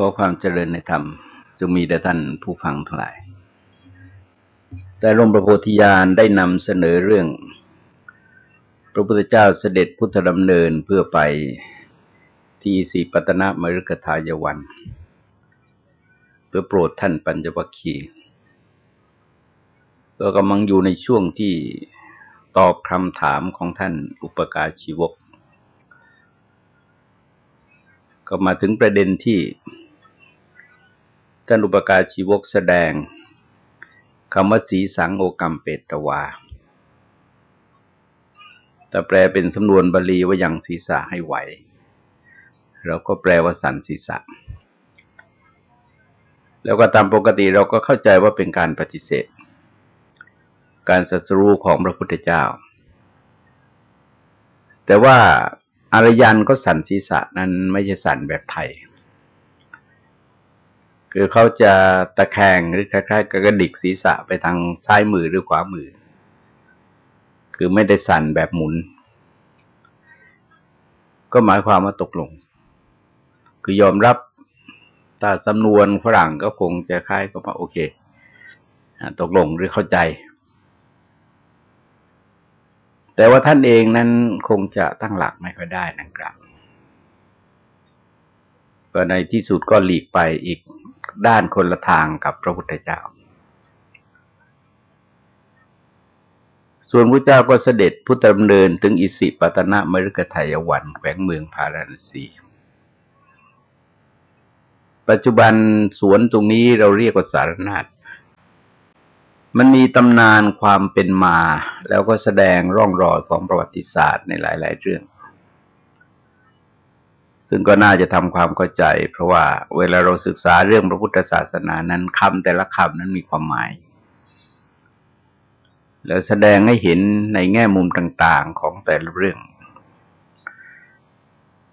ขอความเจริญในธรรมจงมีแด่ท่านผู้ฟังทั้งหลาย แต่หลวงพระโพธิญาณได้นำเสนอเรื่อง พระพุทธเจ้าเสด็จพุทธดำเนินเพื่อไปที่สีปัตนมฤคทายวัน เพื่อโปรดท่านปัญจวัคคีก็กำลังอยู่ในช่วงที่ตอบคำถามของท่านอุปการชีวก ก็มาถึงประเด็นที่ ท่านอุปการชีวกแสดงคำว่าสีสังโอกรรมเปตวา แต่แปลเป็นสำนวนบาลีว่ายังศีรษะให้ไหว เราก็แปลว่าสันศีรษะ แล้วก็ตามปกติเราก็เข้าใจว่าเป็นการปฏิเสธ การสัสรู้ของพระพุทธเจ้า แต่ว่าอารยันก็สันศีรษะนั้นไม่ใช่สันแบบไทย คือเขาจะตะแคงหรือคล้ายๆกระดิกศีรษะไปทางซ้ายมือหรือขวามือ คือไม่ได้สั่นแบบหมุน ก็หมายความว่าตกลง คือยอมรับถ้าสำนวนฝรั่งก็คงจะคล้ายกับว่าโอเคตกลงหรือเข้าใจ แต่ว่าท่านเองนั้นคงจะตั้งหลักไม่ค่อยได้นังกล่าวก็ในที่สุดก็หลีกไปอีก ด้านคนละทางกับพระพุทธเจ้า ส่วนพระเจ้าก็เสด็จพุทธดำเนินถึงอิสิปตนะมฤคทายวันแขวงเมืองพาราณสี ปัจจุบันสวนตรงนี้เราเรียกว่าสารนาฏมันมีตำนานความเป็นมา แล้วก็แสดงร่องรอยของประวัติศาสตร์ในหลาย ๆ เรื่อง ซึ่งก็น่าจะทำความเข้าใจ เพราะว่าเวลาเราศึกษาเรื่องพระพุทธศาสนานั้นคำแต่ละคำนั้นมีความหมาย แล้วแสดงให้เห็นในแง่มุมต่าง ๆของแต่ละเรื่อง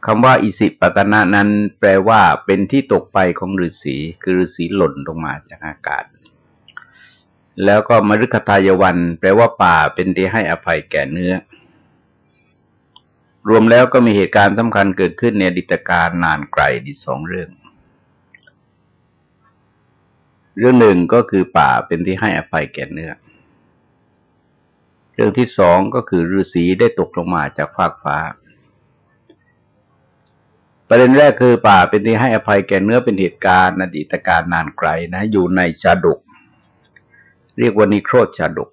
คำว่าอิสิปตนะนั้นแปลว่าเป็นที่ตกไปของฤาษีคือฤาษีหล่นลงมาจากอากาศ แล้วก็มฤคทายวัน แปลว่าป่าเป็นที่ให้อภัยแก่เนื้อ รวมแล้วก็มีเหตุการณ์สำคัญเกิดขึ้นในอดิตการนานไกลดีสองเรื่อง เรื่องหนึ่งก็คือป่าเป็นที่ให้อภัยแก่เนื้อ เรื่องที่สองก็คือฤาษีได้ตกลงมาจากฟากฟ้า ประเด็นแรกคือป่าเป็นที่ให้อภัยแก่เนื้อเป็นเหตุการณ์อดีตการนานไกลนะ อยู่ในชาดก เรียกว่านิโครชาดก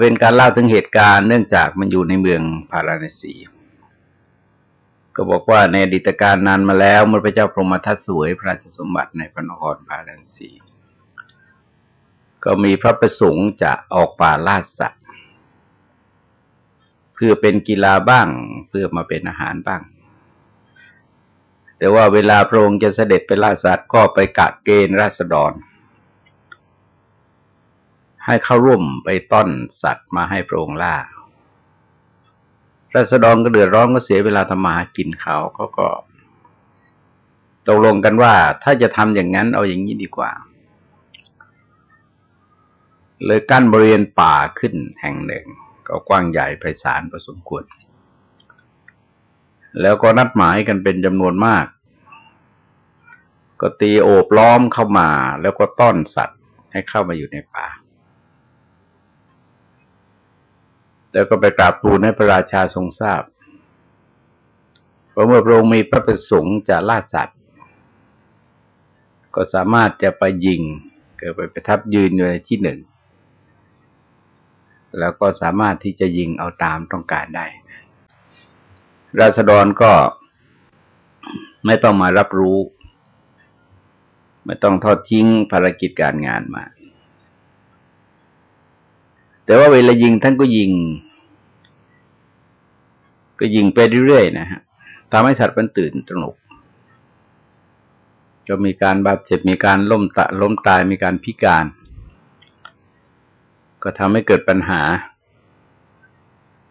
เป็นการเล่าถึงเหตุการณ์เนื่องจากมันอยู่ในเมืองพาราณสี ก็บอกว่าในอดีตการนานมาแล้วเมื่อพระเจ้าพรหมทัตสวยพระราชสมบัติในพระนครพาราณสี ก็มีพระประสงค์จะออกป่าล่าสัตว์ เพื่อเป็นกีฬาบ้างเพื่อมาเป็นอาหารบ้าง แต่ว่าเวลาพระองค์จะเสด็จไปล่าสัตว์ก็ไปกะเกณฑ์ราษฎร ให้เข้าร่วมไปต้อนสัตว์มาให้พระองค์ล่าราษฎรก็เดือดร้อนก็เสียเวลาทำมาหากินเขาเขาก็ตกลงกันว่าถ้าจะทำอย่างนั้นเอาอย่างนี้ดีกว่า เลยกั้นบริเวณป่าขึ้นแห่งหนึ่ง ก็กว้างใหญ่ไพศาลพอสมควร แล้วก็นัดหมายกันเป็นจำนวนมาก ก็ตีโอบล้อมเข้ามา แล้วก็ต้อนสัตว์ให้เข้ามาอยู่ในป่า แล้วก็ไปกราบทูลให้พระราชาทรงทราบเพราะเมื่อพระองค์มีพระประสงค์จะล่าสัตว์ ก็สามารถจะไปยิงเกิดไปประทับยืนอยู่ในที่หนึ่ง แล้วก็สามารถที่จะยิงเอาตามต้องการได้ ราษฎรก็ไม่ต้องมารับรู้ ไม่ต้องทอดทิ้งภารกิจการงานมา แต่ว่าเวลายิงท่านก็ยิง ก็ยิงไปเรื่อยๆนะฮะทำให้สัตว์มันตื่นตระหนกก็มีการบาดเจ็บมีการล้มตะล้มตายมีการพิการ ก็ทำให้เกิดปัญหา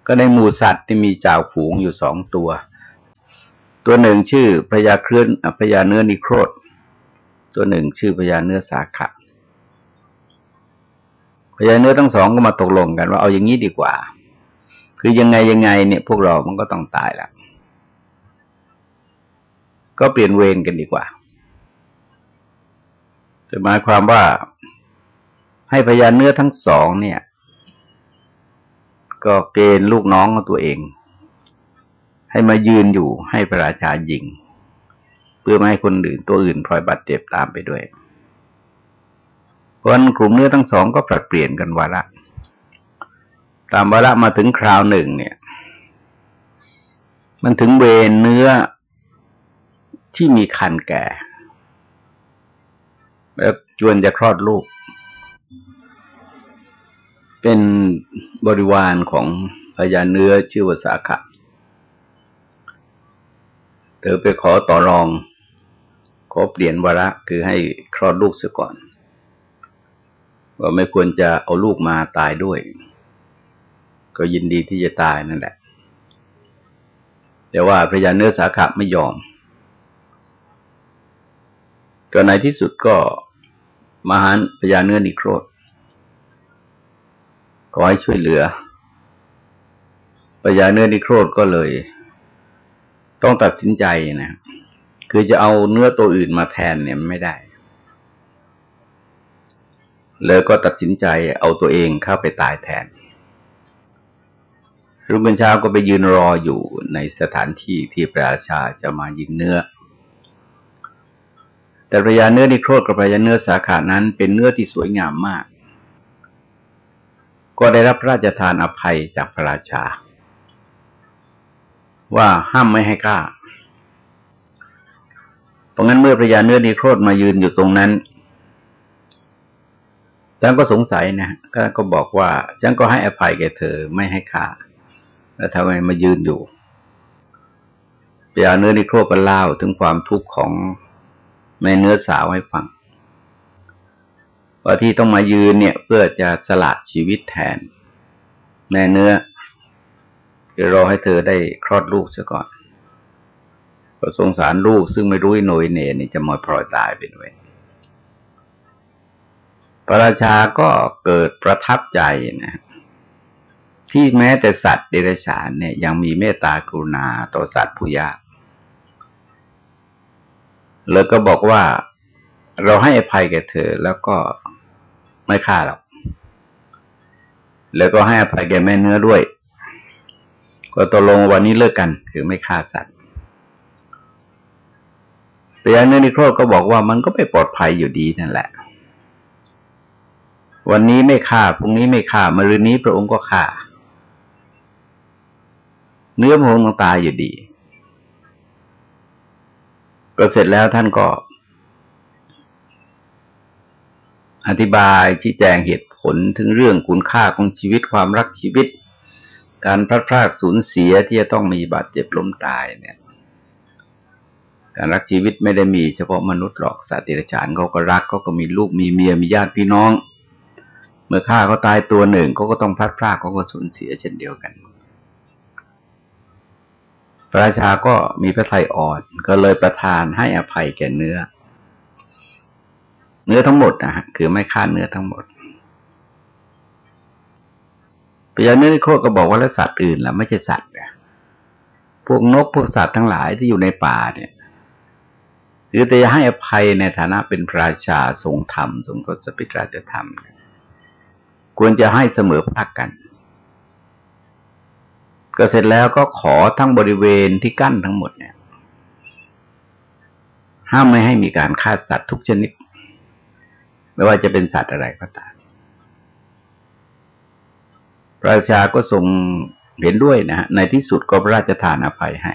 ก็ในหมู่สัตว์ที่มีจ่าฝูงอยู่สองตัว ตัวหนึ่งชื่อพญาเคลื่อนพญาเนื้อนิโครธตัวหนึ่งชื่อพญาเนื้อสาขะพญาเนื้อทั้งสองก็มาตกลงกันว่าเอาอย่างนี้ดีกว่า คือยังไงยังไงเนี่ย พวกเรามันก็ต้องตายแล้วก็เปลี่ยนเวรกันดีกว่าจะหมายความว่าให้พยานเนื้อทั้งสองเนี่ย ก็เกณฑ์ลูกน้องของตัวเอง ให้มายืนอยู่ให้พระราชายิง เพื่อไม่ให้คนอื่นตัวอื่นพลอยบาดเจ็บตามไปด้วย เพราะกลุ่มเนื้อทั้งสองก็ปรับเปลี่ยนกันวาระ ตามวาระมาถึงคราวหนึ่งเนี่ย มันถึงเวรเนื้อที่มีคันแก่ แล้วจวนจะคลอดลูก เป็นบริวารของพญาเนื้อชื่อว่าสาขะเธอไปขอต่อรอง ขอเปลี่ยนวาระคือให้คลอดลูกเสียก่อน ว่าไม่ควรจะเอาลูกมาตายด้วย ก็ยินดีที่จะตายนั่นแหละ แต่ว่าพระยาเนื้อสาขะไม่ยอม ก็ในที่สุดก็มหานพญาเนื้อนิโครธขอให้ช่วยเหลือพญาเนื้อนิโครธก็เลย ต้องตัดสินใจนะคือจะเอาเนื้อตัวอื่นมาแทนเนี่ยไม่ได้เลยก็ตัดสินใจเอาตัวเองเข้าไปตายแทน รุ่งเช้าก็ไปยืนรออยู่ในสถานที่ที่ประราชาจะมายิงเนื้อ แต่พระยาเนื้อนิโครธกับพระยาเนื้อสาขานั้นเป็นเนื้อที่สวยงามมาก ก็ได้รับพระราชทานอภัยจากพระราชา ว่าห้ามไม่ให้ฆ่า เพราะงั้นเมื่อพระยาเนื้อนิโครธมายืนอยู่ตรงนั้นท่านก็สงสัยนะก็บอกว่าฉันก็ให้อภัยแกเธอไม่ให้ฆ่า แล้วทำไมมายืนอยู่พระยาเนื้อนิโครก็เล่าถึงความทุกข์ของแม่เนื้อสาวให้ฟังว่าที่ต้องมายืนเนี่ยเพื่อจะสละชีวิตแทน แม่เนื้อจะรอให้เธอได้คลอดลูกซะก่อนก็สงสารลูกซึ่งไม่รู้หน่วยเนนี่จะมอยพลอยตายไปด้วยพระราชาก็เกิดประทับใจนะ ที่แม้แต่สัตว์เดรัจฉานเนี่ยยังมีเมตตากรุณาต่อสัตว์ผู้ยาก แล้วก็บอกว่าเราให้อภัยแก่เธอแล้วก็ไม่ฆ่าหรอกแล้วก็ให้อภัยแก่แม่เนื้อด้วย ก็ตกลงวันนี้เลิกกันคือไม่ฆ่าสัตว์แต่ยันเนื้อนิโครก็บอกว่ามันก็ไม่ปลอดภัยอยู่ดีนั่นแหละ วันนี้ไม่ฆ่าพรุ่งนี้ไม่ฆ่ามรืนนี้พระองค์ก็ฆ่า เนื้อพรงต้องตายอยู่ดี ก็เสร็จแล้วท่านก็ อธิบายชี้แจงเหตุผลถึงเรื่องคุณค่าของชีวิตความรักชีวิต การพลาดพลาดสูญเสียที่จะต้องมีบาดเจ็บล้มตายเนี่ย การรักชีวิตไม่ได้มีเฉพาะมนุษย์หรอกสัตว์ติรฉานเขาก็รักเขาก็มีลูกมีเมียมีญาติพี่น้อง เมื่อฆ่าเขาตายตัวหนึ่งเขาก็ต้องพลาดพลาดเขาก็สูญเสียเช่นเดียวกัน พระราชาก็มีพระทัยอ่อน ก็เลยประทานให้อภัยแก่เนื้อ เนื้อทั้งหมดนะฮะคือไม่ฆ่าเนื้อทั้งหมดพญาเนื้อโคก็บอกว่าแล้วสัตว์อื่นล่ะไม่ใช่สัตว์พวกนกพวกสัตว์ทั้งหลายที่อยู่ในป่าเนี่ยหรือแต่จะให้อภัยในฐานะเป็นพระราชาทรงธรรมทรงทศพิตราชธรรม ควรจะให้เสมอภาคกัน ก็เสร็จแล้วก็ขอทั้งบริเวณที่กั้นทั้งหมดเนี่ย ห้ามไม่ให้มีการฆ่าสัตว์ทุกชนิด ไม่ว่าจะเป็นสัตว์อะไรก็ตามประชาก็ทรงเห็นด้วยนะฮะในที่สุดก็พระราชทานอภัยให้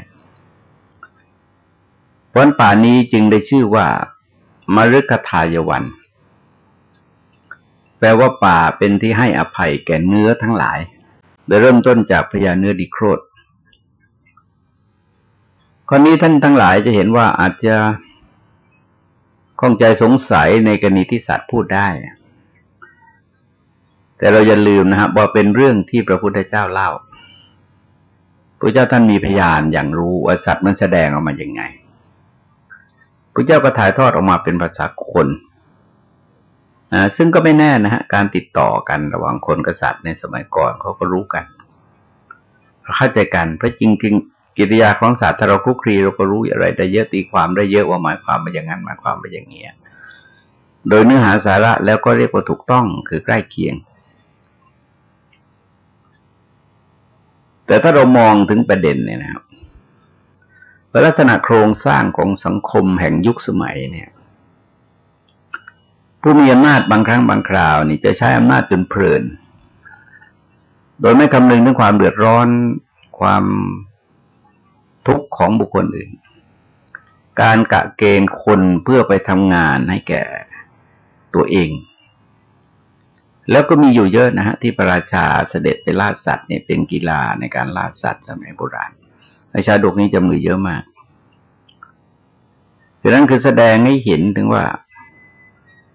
เพราะป่านี้จึงได้ชื่อว่ามฤคทายวัน แปลว่าป่าเป็นที่ให้อภัยแก่เนื้อทั้งหลาย โดยเริ่มต้นจากพญาเนื้อดีโครดข้อนี้ท่านทั้งหลายจะเห็นว่าอาจจะข้องใจสงสัยในกรณีที่สัตว์พูดได้ แต่เราอย่าลืมนะครับว่าเป็นเรื่องที่พระพุทธเจ้าเล่า พระเจ้าท่านมีพยานอย่างรู้ว่าสัตว์มันแสดงออกมาอย่างไงพระเจ้าก็ถ่ายทอดออกมาเป็นภาษาคน ซึ่งก็ไม่แน่นะฮะการติดต่อกันระหว่างคนกับสัตว์ในสมัยก่อนเขาก็รู้กันเข้าใจกันเพราะจริงกิริยาของศาสตว์ถ้าเราคุกคลีเราก็รู้อะไรได้เยอะตีความได้เยอะว่าหมายความมาอย่างนั้นหมายความมาอย่างนี้โดยเนื้อหาสาระแล้วก็เรียกว่าถูกต้องคือใกล้เคียง แต่ถ้าเรามองถึงประเด็นเนี่ยนะครับลักษณะโครงสร้างของสังคมแห่งยุคสมัยเนี่ย ผู้มีอำนาจบางครั้งบางคราวนี่จะใช้อำนาจจนเพลิน โดยไม่คำนึงถึงความเดือดร้อนความทุกข์ของบุคคลอื่น การกะเกณฑ์คนเพื่อไปทำงานให้แก่ตัวเอง แล้วก็มีอยู่เยอะนะฮะที่พระราชาเสด็จไปล่าสัตว์เนี่ยเป็นกีฬาในการล่าสัตว์สมัยโบราณในชาดกนี้จะมือเยอะมากดังนั้นคือแสดงให้เห็นถึงว่า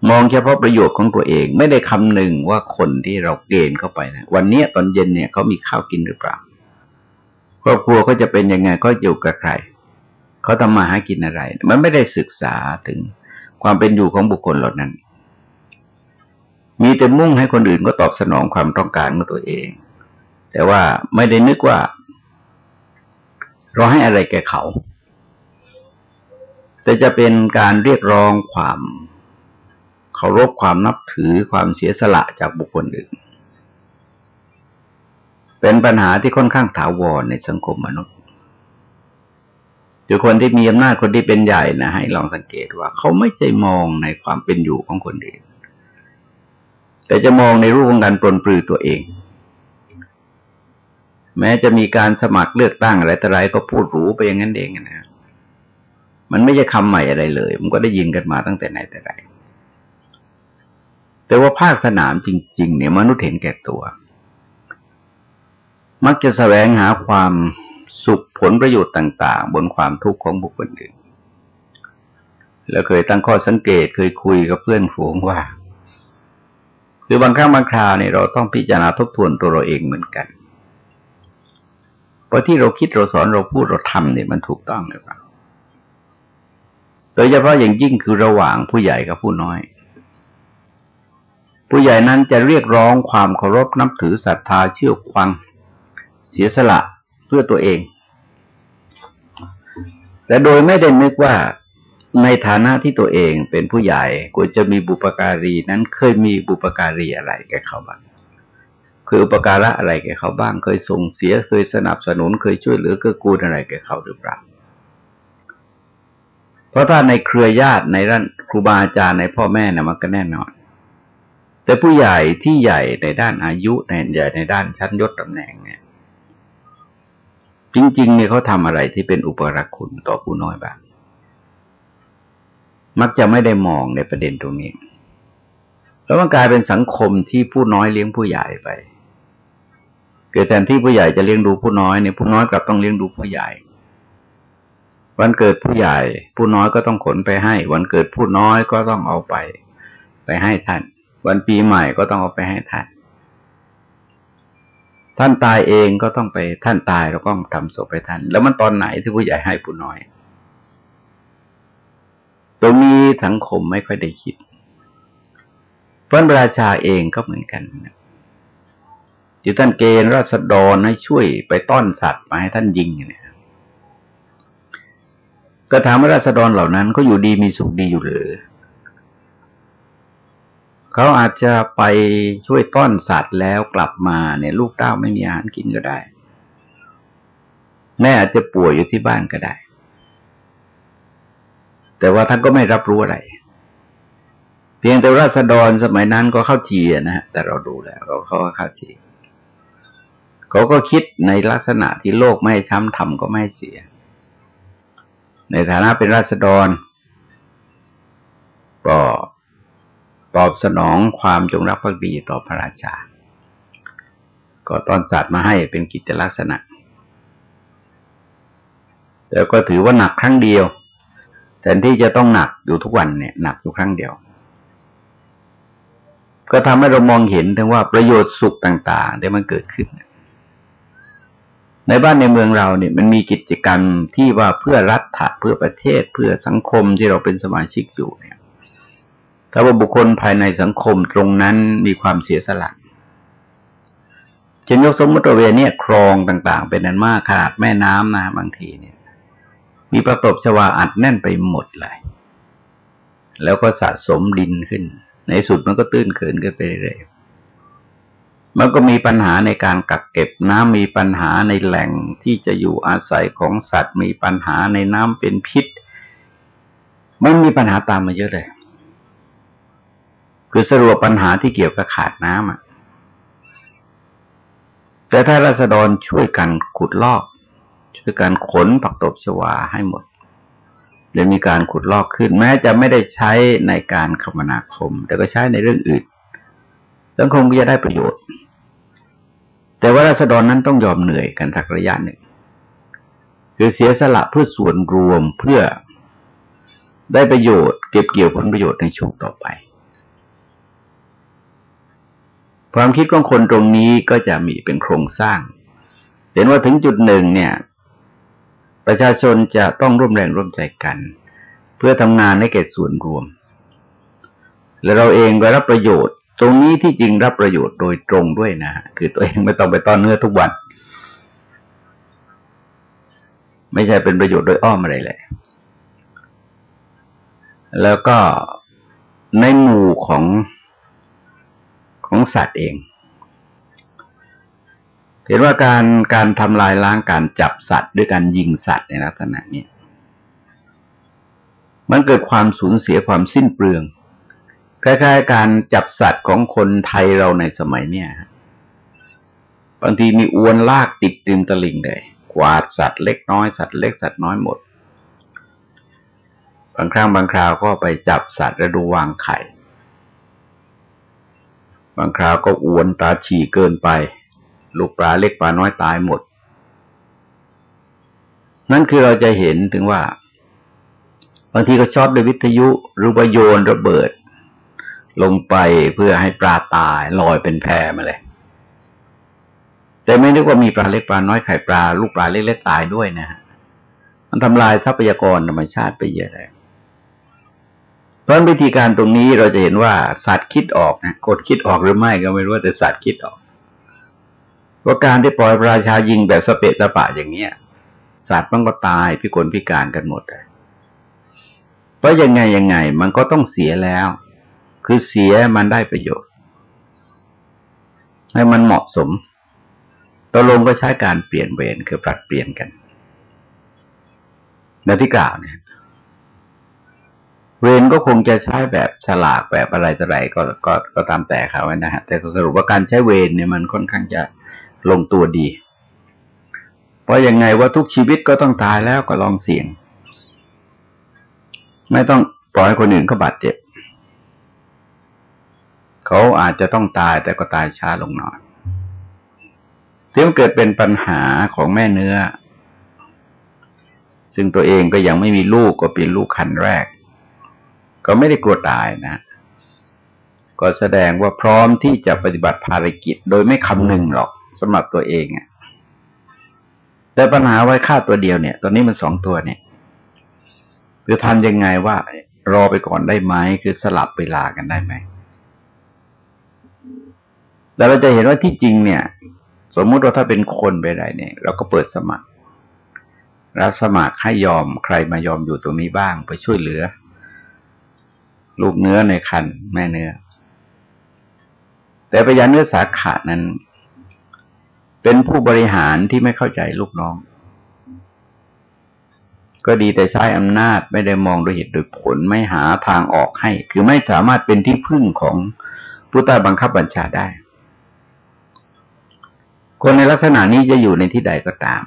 มองเฉพาะประโยชน์ของตัวเอง ไม่ได้คำหนึ่งว่าคนที่เราเกณฑ์เข้าไปนะวันนี้ตอนเย็นเนี่ยเขามีข้าวกินหรือเปล่า ครอบครัวก็จะเป็นยังไงก็อยู่กับใครเขาทำมาหากินอะไร มันไม่ได้ศึกษาถึงความเป็นอยู่ของบุคคลเหล่านั้น มีแต่มุ่งให้คนอื่นก็ตอบสนองความต้องการของตัวเอง แต่ว่าไม่ได้นึกว่า เราให้อะไรแก่เขา แต่จะเป็นการเรียกร้องความ เคารพความนับถือความเสียสละจากบุคคลอื่น เป็นปัญหาที่ค่อนข้างถาวรในสังคมมนุษย์คือคนที่มีอำนาจคนที่เป็นใหญ่นะให้ลองสังเกตว่า เขาไม่ใจมองในความเป็นอยู่ของคนอื่น แต่จะมองในรูปของการปลนปลือตัวเอง แม้จะมีการสมัครเลือกตั้งอะไรแต่ไรก็พูดรู้ไปอย่างนั้นเองนะมันไม่ใช่คำใหม่อะไรเลย มันก็ได้ยินกันมาตั้งแต่ไหนแต่ไร แต่ว่าภาคสนามจริง ๆ เนี่ยมนุษย์เห็นแก่ตัว มักจะแสวงหาความสุขผลประโยชน์ต่าง ๆ บนความทุกข์ของบุคคลอื่น แล้วเคยตั้งข้อสังเกตเคยคุยกับเพื่อนฝูงว่า คือบางครั้งบางคราวเนี่ยเราต้องพิจารณาทบทวนตัวเราเองเหมือนกันพราะที่เราคิดเราสอนเราพูดเราทำเนี่ยมันถูกต้องหรือเปล่าโดยเฉพาะอย่างยิ่งคือระหว่างผู้ใหญ่กับผู้น้อย ผู้ใหญ่นั้นจะเรียกร้องความเคารพนับถือศรัทธาเชื่อฟัง เสียสละเพื่อตัวเอง แต่โดยไม่ได้นึกว่าในฐานะที่ตัวเองเป็นผู้ใหญ่ควรจะมีบุปการีนั้นเคยมีบุปการีอะไรแก่เขาบ้างคืออุปการะอะไรแก่เขาบ้าง เคยส่งเสียเคยสนับสนุนเคยช่วยเหลือเกื้อกูลอะไรแก่เขาหรือเปล่าเพราะถ้าในเครือญาติในด้านครูบาอาจารย์ในพ่อแม่นะมันก็แน่นอน แต่ผู้ใหญ่ที่ใหญ่ในด้านอายุในใหญ่ในด้านชั้นยศตำแหน่งเนี่ยจริงๆเนี่ยเขาทำอะไรที่เป็นอุปรักคุณต่อผู้น้อยบ้าง มักจะไม่ได้มองในประเด็นตรงนี้ แล้วมันกลายเป็นสังคมที่ผู้น้อยเลี้ยงผู้ใหญ่ไป เกิดแทนที่ผู้ใหญ่จะเลี้ยงดูผู้น้อยเนี่ยผู้น้อยกลับต้องเลี้ยงดูผู้ใหญ่ วันเกิดผู้ใหญ่ ผู้น้อยก็ต้องขนไปให้ วันเกิดผู้น้อยก็ต้องเอาไป ไปให้ท่าน วันปีใหม่ก็ต้องเอาไปให้ท่าน ท่านตายเองก็ต้องไปท่านตายเราก็ทำศพไปท่าน แล้วมันตอนไหนที่ผู้ใหญ่ให้ผู้น้อย ตรงนี้สังคมไม่ค่อยได้คิดพระราชาเองก็เหมือนกันนะที่ท่านเกณฑ์ราษฎรให้ช่วยไปต้อนสัตว์มาให้ท่านยิงเนี่ยก็ถามว่าราษฎรเหล่านั้นก็อยู่ดีมีสุขดีอยู่หรือ เขาอาจจะไปช่วยต้อนสัตว์แล้วกลับมาเนี่ยลูกเต้าไม่มีอาหารกินก็ได้ แม่อาจจะป่วยอยู่ที่บ้านก็ได้ แต่ว่าท่านก็ไม่รับรู้อะไร เพียงแต่ราษฎรสมัยนั้นก็เข้าเจีนะฮะแต่เราดูแล้วเขาเขาเข้าเจีเขาก็คิดในลักษณะที่โลกไม่ช้ำทำก็ไม่เสีย ในฐานะเป็นราษฎรก็ ตอบสนองความจงรักภักดีต่อพระราชา ก็ตอนสัตว์มาให้เป็นกิจลักษณะ แล้วก็ถือว่าหนักครั้งเดียวแต่ที่จะต้องหนักอยู่ทุกวันเนี่ยหนักอยู่ครั้งเดียว ก็ทำให้เรามองเห็นถึงว่าประโยชน์สุขต่างๆที่มันเกิดขึ้น ในบ้านในเมืองเราเนี่ยมันมีกิจกรรมที่ว่าเพื่อรัฐะเพื่อประเทศเพื่อสังคมที่เราเป็นสมาชิกอยู่เนี่ย ถ้าว่าบุคคลภายในสังคมตรงนั้นมีความเสียสละเช่นยกสมมติว่าเวเนี่ยคลองต่าง ๆ เป็นนั้นมากขนาดแม่น้ำนะบางทีเนี่ย มีประตบชวาอัดแน่นไปหมดเลย แล้วก็สะสมดินขึ้น ในสุดมันก็ตื้นเขินกันไปเรื่อยมันก็มีปัญหาในการกักเก็บน้ำมีปัญหาในแหล่งที่จะอยู่อาศัยของสัตว์ มีปัญหาในน้ำเป็นพิษ มันมีปัญหาตามมาเยอะเลย คือสรุปปัญหาที่เกี่ยวกับขาดน้ำอะแต่ถ้าราษฎรช่วยกันขุดลอก ช่วยกันขนผักตบชวาให้หมดเดี๋ยวมีการขุดลอกขึ้น แม้จะไม่ได้ใช้ในการคมนาคม แต่ก็ใช้ในเรื่องอื่น สังคมก็จะได้ประโยชน์ แต่ว่าราษฎรนั้นต้องยอมเหนื่อยกันสักระยะหนึ่ง คือเสียสละเพื่อส่วนรวมเพื่อได้ประโยชน์ เก็บเกี่ยวผลประโยชน์ในช่วงต่อไป ความคิดของคนตรงนี้ก็จะมีเป็นโครงสร้าง เห็นว่าถึงจุดหนึ่งเนี่ย ประชาชนจะต้องร่วมแรงร่วมใจกัน เพื่อทำงานให้เกิดส่วนรวม และเราเองก็รับประโยชน์ ตรงนี้ที่จริงรับประโยชน์โดยตรงด้วยนะคือตัวเองไม่ต้องไปต้อนเนื้อทุกวัน ไม่ใช่เป็นประโยชน์โดยอ้อมอะไรเลย แล้วก็ในหมู่ของ ของสัตว์เอง เห็นว่าการการทำลายล้างการจับสัตว์ด้วยการยิงสัตว์ในลักษณะนี้มันเกิดความสูญเสียความสิ้นเปลืองคล้ายๆการจับสัตว์ของคนไทยเราในสมัยเนี้ยบางทีมีอวนลากติดริมตลิ่งเลยกวาดสัตว์เล็กน้อยสัตว์เล็กสัตว์น้อยหมด บางครั้งบางคราวก็ไปจับสัตว์แล้วดูวางไข่ บางคราวก็อวนตาฉี่เกินไป ลูกปลาเล็กปลาน้อยตายหมด นั่นคือเราจะเห็นถึงว่า บางทีก็ช็อตด้วยวิทยุหรือว่าโยนระเบิด ลงไปเพื่อให้ปลาตายลอยเป็นแพมาเลย แต่ไม่นึกว่ามีปลาเล็กปลาน้อยไข่ปลา ลูกปลาเล็กๆตายด้วยนะฮะมันทำลายทรัพยากรธรรมชาติไปเยอะเลย ราะวิธีการตรงนี้เราจะเห็นว่าสัตว์คิดออกนะกดคิดออกหรือไม่ก็ไม่รู้แต่สัตว์คิดออกว่าการที่ปล่อยประชายิงแบบสเปะสปะอย่างเนี้ยสัตว์มันก็ตายพิกลพิการกันหมดเลยเพราะยังไงยังไง มันก็ต้องเสียแล้ว คือเสียมันได้ประโยชน์ ให้มันเหมาะสมตกลงก็ใช้การเปลี่ยนเวรคือปรับเปลี่ยนกันในที่กล่าวเนี่ย เวรก็คงจะใช้แบบฉลากแบบอะไรต่ออะไรก็ก็ก็ตามแต่เขาไว้นะฮะแต่สรุปว่าการใช้เวรเนี่ยมันค่อนข้างจะลงตัวดี เพราะยังไงว่าทุกชีวิตก็ต้องตายแล้วก็ลองเสี่ยง ไม่ต้องปล่อยคนอื่นเขาบาดเจ็บ เขาอาจจะต้องตายแต่ก็ตายช้าลงหน่อยที่มันเกิดเป็นปัญหาของแม่เนื้อ ซึ่งตัวเองก็ยังไม่มีลูกก็เป็นลูกคันแรก ก็ไม่ได้กลัวตายนะ ก็แสดงว่าพร้อมที่จะปฏิบัติภารกิจ โดยไม่คำนึงหรอกสำหรับตัวเองอะแต่ปัญหาไว้ค่าตัวเดียวเนี่ย ตอนนี้มันสองตัวเนี่ยคือทำยังไงว่ารอไปก่อนได้ไหมคือสลับเวลากันได้ไหมแต่เราจะเห็นว่าที่จริงเนี่ย สมมุติว่าถ้าเป็นคนไปได้เนี่ย เราก็เปิดสมัครรับสมัครให้ยอมใครมายอมอยู่ตรงนี้บ้างไปช่วยเหลือ ลูกเนื้อในคันแม่เนื้อ แต่ปยาเนื้อสาขานั้น เป็นผู้บริหารที่ไม่เข้าใจลูกน้อง ก็ดีแต่ใช้อำนาจไม่ได้มองโดยเหตุโดยผลไม่หาทางออกให้ คือไม่สามารถเป็นที่พึ่งของผู้ใต้บังคับบัญชาได้ คนในลักษณะนี้จะอยู่ในที่ใดก็ตาม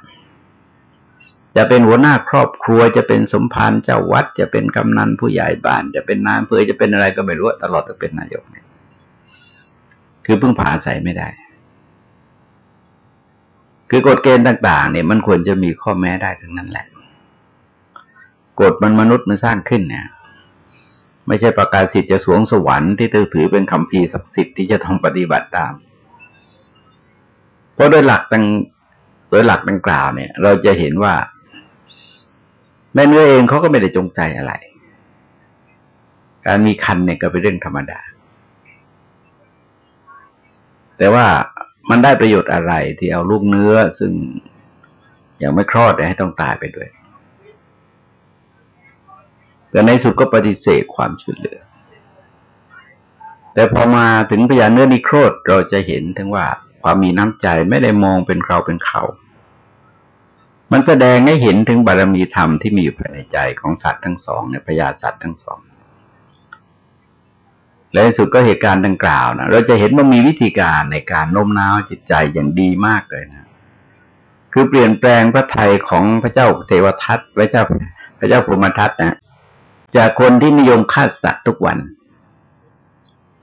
จะเป็นหัวหน้าครอบครัวจะเป็นสมภารเจ้าวัด จะเป็นกำนันผู้ใหญ่บ้าน จะเป็นนายอำเภอจะเป็นอะไรก็ไม่รู้ตลอดจะเป็นนายกเนี่ยคือพึ่งพาอาศัยไม่ได้ คือกฎเกณฑ์ต่าง ๆ เนี่ยมันควรจะมีข้อแม้ได้ทั้งนั้นแหละกฎมันมนุษย์มันสร้างขึ้นเนี่ย ไม่ใช่ประกาศสิทธิ์จะสวงสวรรค์ที่ถือเป็นคำพีศักดิ์สิทธิ์ที่จะต้องปฏิบัติตาม เพราะโดยหลักต่างโดยหลักดังกล่าวเนี่ย เราจะเห็นว่า แม่เนื้อเองเขาก็ไม่ได้จงใจอะไร การมีคันเนี่ยก็เป็นเรื่องธรรมดา แต่ว่ามันได้ประโยชน์อะไรที่เอาลูกเนื้อซึ่งยังไม่คลอดให้ต้องตายไปด้วย แต่ในสุดก็ปฏิเสธความช่วยเหลือ แต่พอมาถึงพยานเนื้อนิโครธเราจะเห็นถึงว่าความมีน้ำใจไม่ได้มองเป็นเราเป็นเขา มันแสดงให้เห็นถึงบารมีธรรมที่มีอยู่ภายในใจของสัตว์ทั้งสองในพยาสัตว์ทั้งสอง และในสุดก็เหตุการณ์ดังกล่าวนะเราจะเห็นว่ามีวิธีการในการโน้มน้าวจิตใจอย่างดีมากเลยนะ คือเปลี่ยนแปลงพระไทยของพระเจ้าเทวทัตพระเจ้าพระเจ้าพรหมทัตนะจากคนที่นิยมฆ่าสัตว์ทุกวัน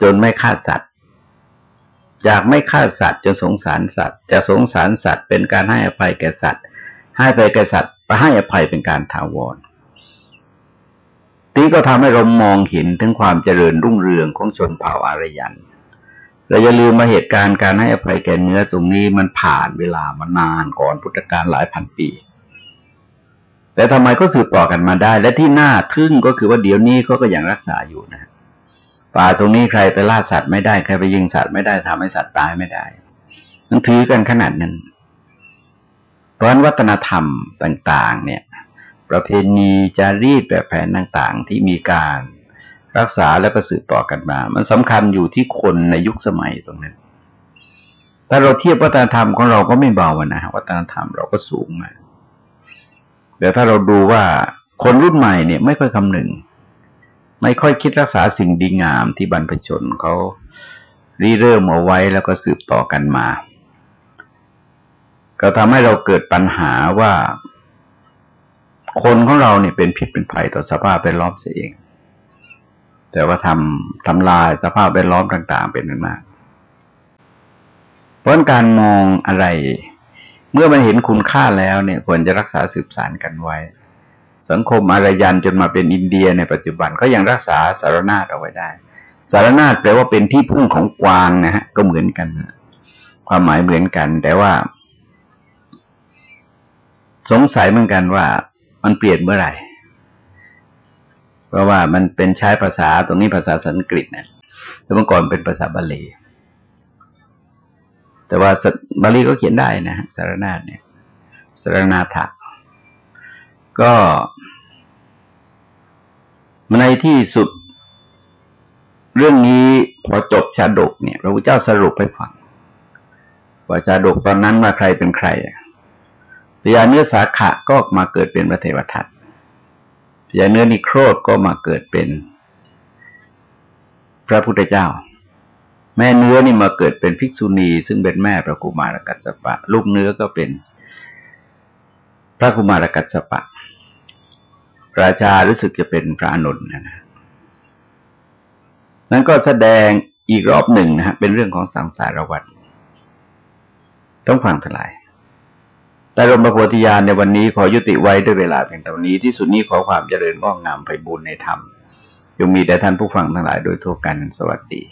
จนไม่ฆ่าสัตว์จากไม่ฆ่าสัตว์จนสงสารสัตว์จะสงสารสัตว์เป็นการให้อภัยแก่สัตว์ ให้ไปแก่สัตว์ให้อภัยเป็นการถาวรนี้ก็ทำให้เรามองเห็นถึงความเจริญรุ่งเรืองของชนเผ่าอารยัน เราอย่าลืมมาเหตุการณ์การให้อภัยแก่เนื้อตรงนี้มันผ่านเวลามานานก่อนพุทธกาลหลายพันปี แต่ทำไมก็สืบต่อกันมาได้ และที่น่าทึ่งก็คือว่าเดี๋ยวนี้เขาก็ยังรักษาอยู่นะป่าตรงนี้ใครไปล่าสัตว์ไม่ได้ใครไปยิงสัตว์ไม่ได้ทำให้สัตว์ตายไม่ได้ต้องถือกันขนาดนั้น เพราะวัฒนธรรมต่าง ๆ เนี่ย ประเพณีจารีตแบบแผนต่างๆ ที่มีการรักษาและประสืบต่อกันมา มันสำคัญอยู่ที่คนในยุคสมัยตรงนั้นถ้าเราเทียบวัฒนธรรมของเราก็ไม่เบานะวัฒนธรรมเราก็สูงมาแต่ถ้าเราดูว่าคนรุ่นใหม่เนี่ยไม่ค่อยคำนึง ไม่ค่อยคิดรักษาสิ่งดีงามที่บรรพชนเขารีเริ่มเอาไว้แล้วก็สืบต่อกันมา ก็ทำให้เราเกิดปัญหาว่า คนของเราเนี่ยเป็นผิดเป็นภัยต่อสภาพแวดล้อมเสียเอง แต่ว่าทำทำลายสภาพแวดล้อมต่าง ๆ เป็นมากเพราะการมองอะไร เมื่อมันเห็นคุณค่าแล้วเนี่ยควรจะรักษาสืบสารกันไว้ สังคมอารยันจนมาเป็นอินเดียในปัจจุบันก็ยังรักษาสารนาฏเอาไว้ได้ สารนาฏแปลว่าเป็นที่พึ่งของกวางนะฮะก็เหมือนกัน ความหมายเหมือนกัน แต่ว่า สงสัยเหมือนกันว่ามันเปลี่ยนเมื่อไหร่ เพราะว่ามันเป็นใช้ภาษาตรงนี้ภาษาสันสกฤตเนี่ยแต่เมื่อก่อนเป็นภาษาบาลี แต่ว่าบาลีก็เขียนได้นะสารนาฏเนี่ยสารนาถะก็ในที่สุดเรื่องนี้พอจบชาดกเนี่ย พระพุทธเจ้าสรุปให้ฟังว่าชาดกตอนนั้นมาใครเป็นใคร พญาเนื้อสาขะก็มาเกิดเป็นพระเทวทัตพญาเนื้อนิโครธก็มาเกิดเป็น พระพุทธเจ้า แม่เนื้อนี่มาเกิดเป็นภิกษุณี ซึ่งเป็นแม่พระกุมารกัสปะ ลูกเนื้อก็เป็น พระกุมารกัสปะ ราชารู้สึกจะเป็นพระอนุนนะนะนั้นก็แสดงอีกรอบหนึ่งนะฮะเป็นเรื่องของสังสารวัฏต้องฟังทลาย แต่รมประโพธิญาณในวันนี้ขอยุติไว้ด้วยเวลาเพียงเท่านี้ที่สุดนี้ขอความเจริญงอกงามไปบุญในธรรมจงมีแด่ท่านผู้ฟังทั้งหลายโดยทั่วกันสวัสดี